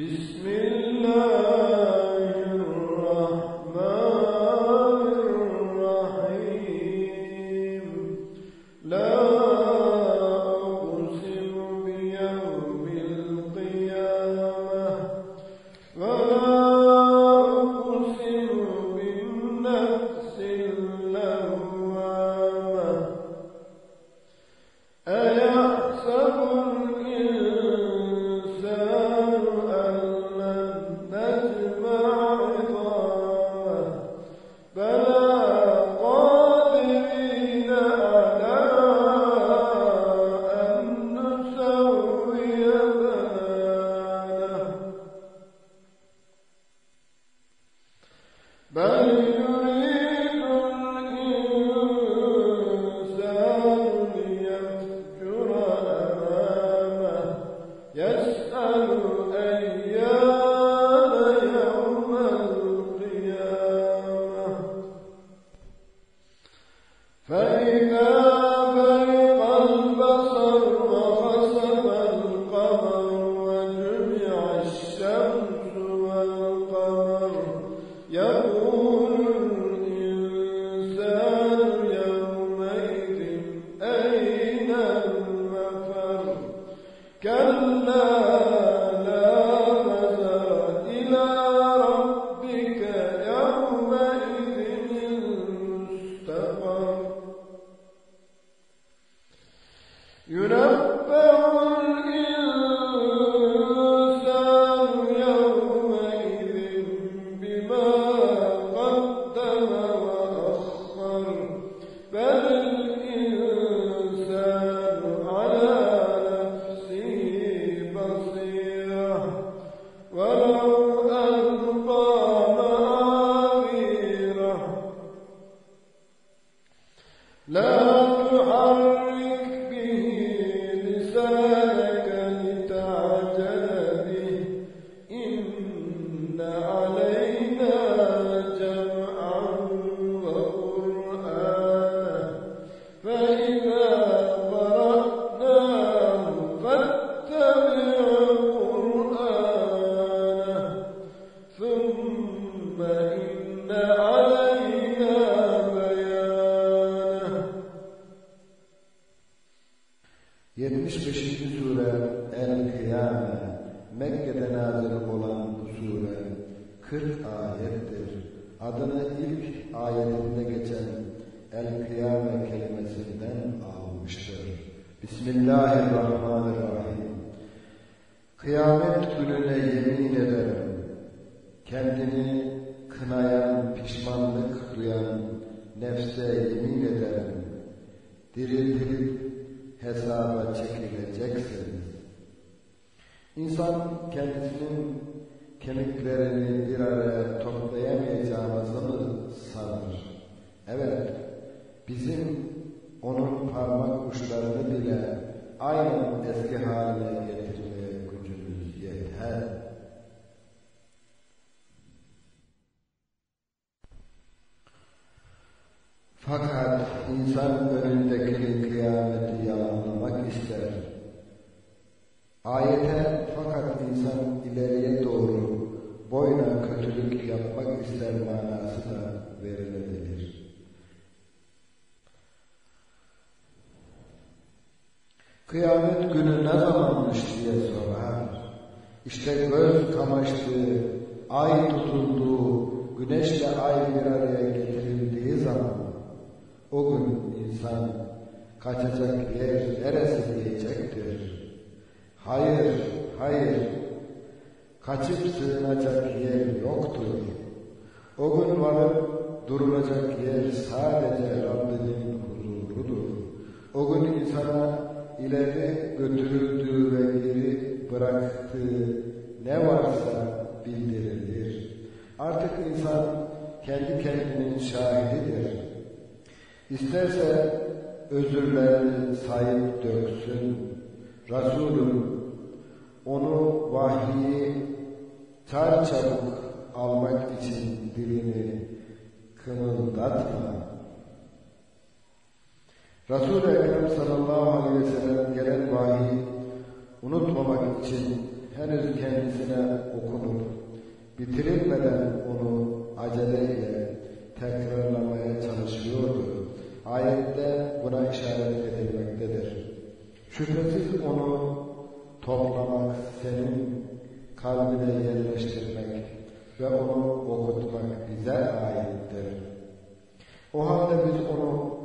بسم الله. Mekke'de nazil olan bu sure 40 ayettir. Adını ilk ayetinde geçen El-Kıyame kelimesinden almıştır. Bismillahirrahmanirrahim. Kıyamet gününe yemin ederim. Kendini kınayan, pişmanlık duyan nefse yemin ederim. Diriltilip hesaba çekileceksiniz. İnsan kendisinin kemiklerini bir araya toplayamayacağımızı mı sanır? Evet, bizim onun parmak uçlarını bile aynı eski haline getirmeye gücümüz yeter. Fakat insan önündeki kıyameti yalanlamak ister. Ayete fakat insan ileriye doğru boyuna kötülük yapmak ister manası da verilebilir. Kıyamet günü ne zamanmış diye sorar. İşte göz kamaştığı, ay tutulduğu, güneşle ay bir araya getirildiği zaman o gün insan kaçacak yer neresi diyecektir. Hayır, hayır, kaçıp sığınacak yer yoktur. O gün varıp durulacak yer sadece Rabbinin huzurudur. O gün insana ileri götürüldüğü ve geri bıraktığı ne varsa bildirilir. Artık insan kendi kendinin şahididir. İsterse özürlerini sayıp döksün. Resulüm onu vahyi çarçabuk almak için dilini kımıldatma. Resul-i Ekrem sallallahu aleyhi ve sellem gelen vahiy unutmamak için henüz kendisine okunup bitirilmeden onu aceleyle tekrarlamaya çalışıyordu. Ayette buna işaret edilmektedir. Şüphesiz onu toplamak, senin kalbine yerleştirmek ve onu okutmak bize aittir. O halde biz onu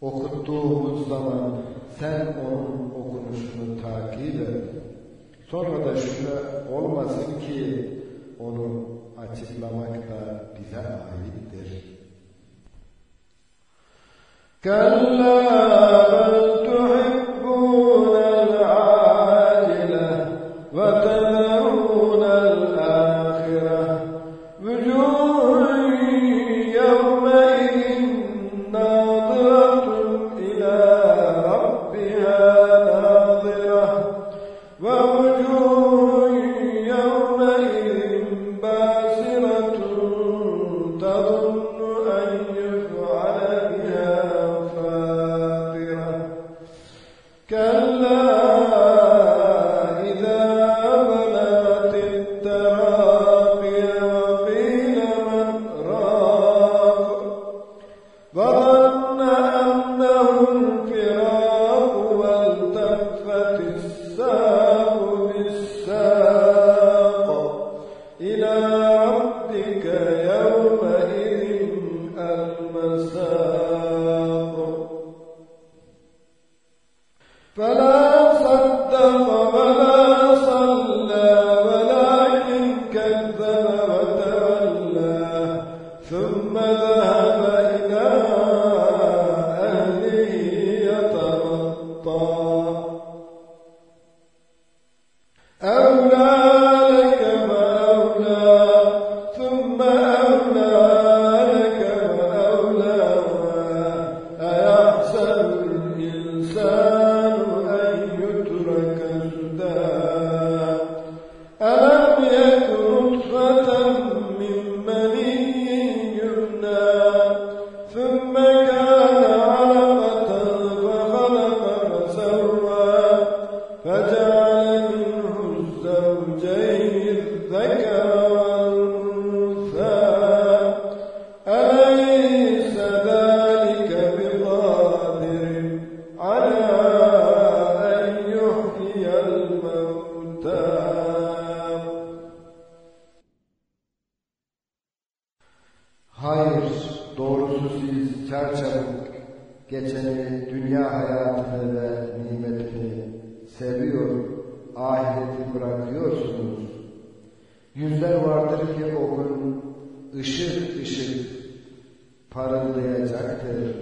okuttuğumuz zaman sen onun okunuşunu takip et. Sonra da şüphe olmasın ki onu açıklamak da bize aittir. كلا كلا geçeni, dünya hayatını ve nimetini seviyor, ahireti bırakıyorsunuz. Yüzler vardır ki o gün ışık ışık parıldayacaktır.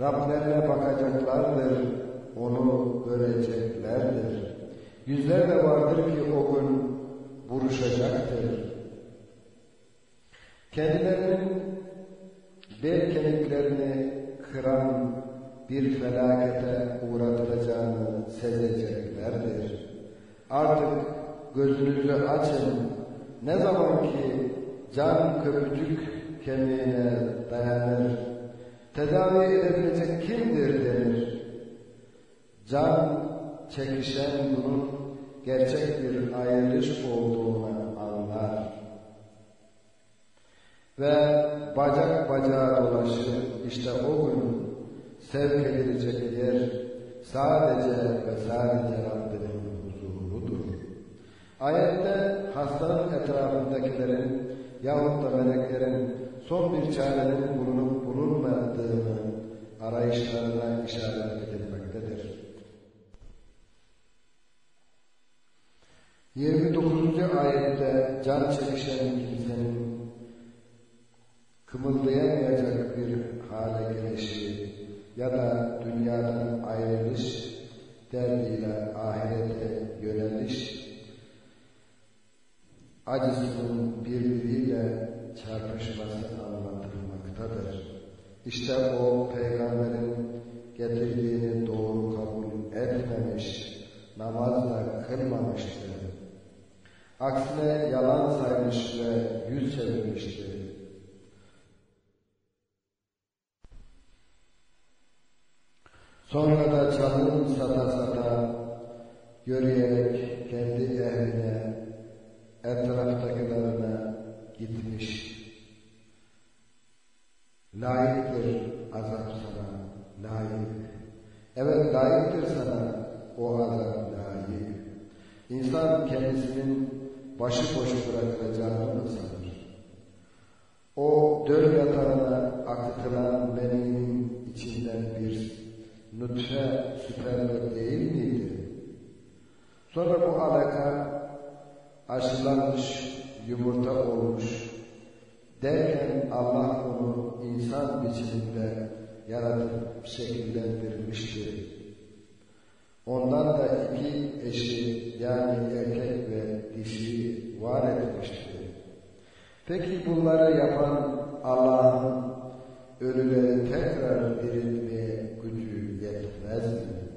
Rablerine bakacaklardır, onu göreceklerdir. Yüzler de vardır ki o gün buruşacaktır. Kendilerinin bel kemiklerini kıran bir felakete uğratılacağını sezeceklerdir. Artık gözünüzü açın. Ne zaman ki can köpücük kemiğine dayanır, tedavi edebilecek kimdir denir. Can çekişen bunun gerçek bir ayrılış olduğunu anlar ve bacak bacağa dolaşır. İşte o gün sevk edilecek yer sadece ve sadece Rabbinin huzurudur. Ayette hastanın etrafındakilerin yahut da meleklerin son bir çarenin bulunup bulunmadığını arayışlarına işaret edilmektedir. 29. ayette can çekişen kimsenin kımıldayamayacak bir hale gelişi ya da dünyadan ayrılış derdiyle ahirete yöneliş acısının birbiriyle çarpışması anlatılmaktadır. İşte o peygamberin getirdiğini doğru kabul etmemiş, namazla kılmamıştı. Aksine yalan saymış ve yüz çevirmişti. Sonra da çalın sata sata yürüyerek kendi evine, etraftakilerine gitmiş. Layıktır azap sana, layık. Evet layıktır sana o azap layık. İnsan kendisinin başıboş bırakılacağını mı nutfe süperme değil miydi? Sonra bu alaka aşılanmış, yumurta olmuş derken Allah onu insan biçiminde yaratıp şekillendirmiştir. Ondan da iki eşi yani erkek ve dişi var etmiştir. Peki bunları yapan Allah'ın ölüleri tekrar diriltmeye gücü as